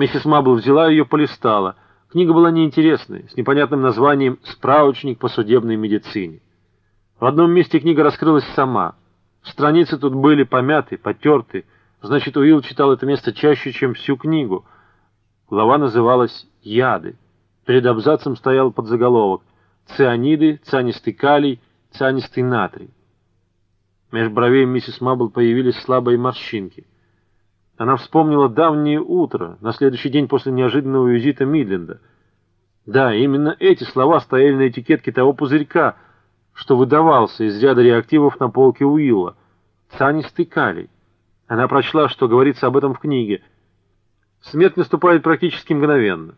Миссис Мабл взяла ее, полистала. Книга была неинтересной, с непонятным названием «Справочник по судебной медицине». В одном месте книга раскрылась сама. Страницы тут были помяты, потерты. Значит, Уилл читал это место чаще, чем всю книгу. Глава называлась «Яды». Перед абзацем стоял подзаголовок «Цианиды, цианистый калий, цианистый натрий». Меж бровей миссис Мабл появились слабые морщинки. Она вспомнила давнее утро, на следующий день после неожиданного визита Мидленда. Да, именно эти слова стояли на этикетке того пузырька, что выдавался из ряда реактивов на полке Уилла. Цианистый калий. Она прочла, что говорится об этом в книге. Смерть наступает практически мгновенно.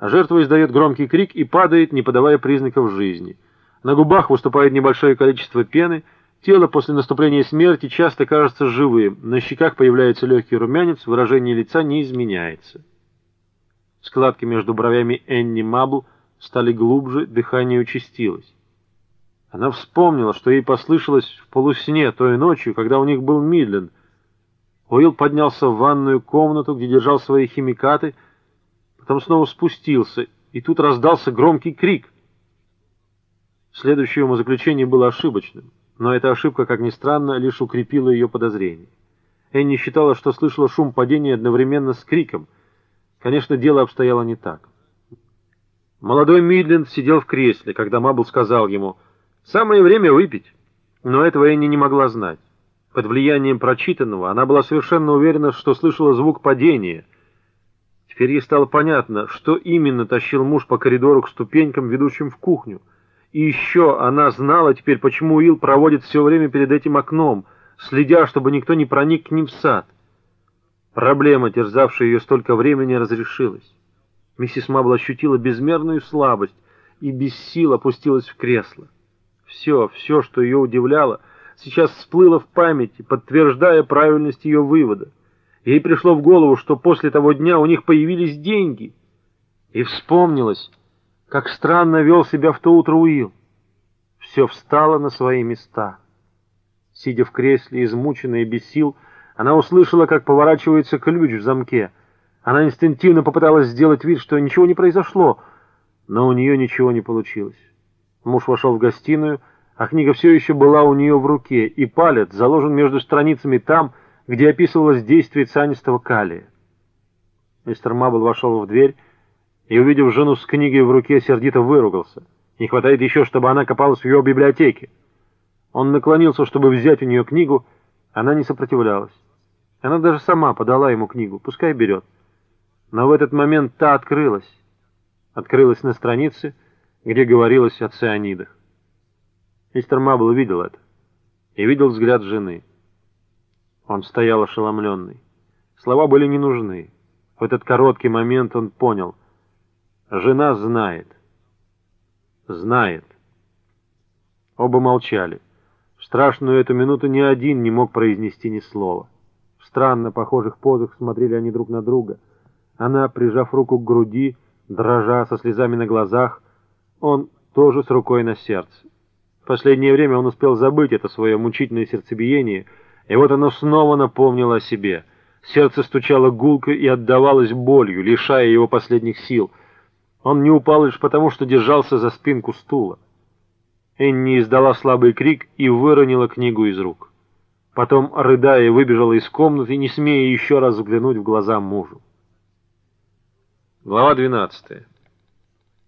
А жертва издает громкий крик и падает, не подавая признаков жизни. На губах выступает небольшое количество пены — Тело после наступления смерти часто кажется живым, на щеках появляется легкий румянец, выражение лица не изменяется. Складки между бровями Энни Мабл стали глубже, дыхание участилось. Она вспомнила, что ей послышалось в полусне той ночью, когда у них был Мидленд. Уилл поднялся в ванную комнату, где держал свои химикаты, потом снова спустился, и тут раздался громкий крик. Следующее умозаключение было ошибочным но эта ошибка, как ни странно, лишь укрепила ее подозрение. Энни считала, что слышала шум падения одновременно с криком. Конечно, дело обстояло не так. Молодой Мидленд сидел в кресле, когда Мабл сказал ему «Самое время выпить». Но этого Энни не могла знать. Под влиянием прочитанного она была совершенно уверена, что слышала звук падения. Теперь ей стало понятно, что именно тащил муж по коридору к ступенькам, ведущим в кухню. И еще она знала теперь, почему Уилл проводит все время перед этим окном, следя, чтобы никто не проник к ним в сад. Проблема, терзавшая ее столько времени, разрешилась. Миссис Мабл ощутила безмерную слабость и без сил опустилась в кресло. Все, все, что ее удивляло, сейчас всплыло в памяти, подтверждая правильность ее вывода. Ей пришло в голову, что после того дня у них появились деньги. И вспомнилось, как странно вел себя в то утро Уилл. Все встало на свои места. Сидя в кресле, измученная и без сил, она услышала, как поворачивается ключ в замке. Она инстинктивно попыталась сделать вид, что ничего не произошло, но у нее ничего не получилось. Муж вошел в гостиную, а книга все еще была у нее в руке, и палец заложен между страницами там, где описывалось действие цианистого калия. Мистер Мабл вошел в дверь, и, увидев жену с книгой в руке, сердито выругался. Не хватает еще, чтобы она копалась в его библиотеке. Он наклонился, чтобы взять у нее книгу, она не сопротивлялась. Она даже сама подала ему книгу, пускай берет. Но в этот момент та открылась. Открылась на странице, где говорилось о цианидах. Мистер Мабл видел это и видел взгляд жены. Он стоял ошеломленный. Слова были не нужны. В этот короткий момент он понял — Жена знает. Знает. Оба молчали. В страшную эту минуту ни один не мог произнести ни слова. В странно похожих позах смотрели они друг на друга. Она, прижав руку к груди, дрожа со слезами на глазах, он тоже с рукой на сердце. В последнее время он успел забыть это свое мучительное сердцебиение, и вот оно снова напомнило о себе. Сердце стучало гулко и отдавалось болью, лишая его последних сил — он не упал лишь потому, что держался за спинку стула. Энни издала слабый крик и выронила книгу из рук. Потом, рыдая, выбежала из комнаты, не смея еще раз взглянуть в глаза мужу. Глава двенадцатая.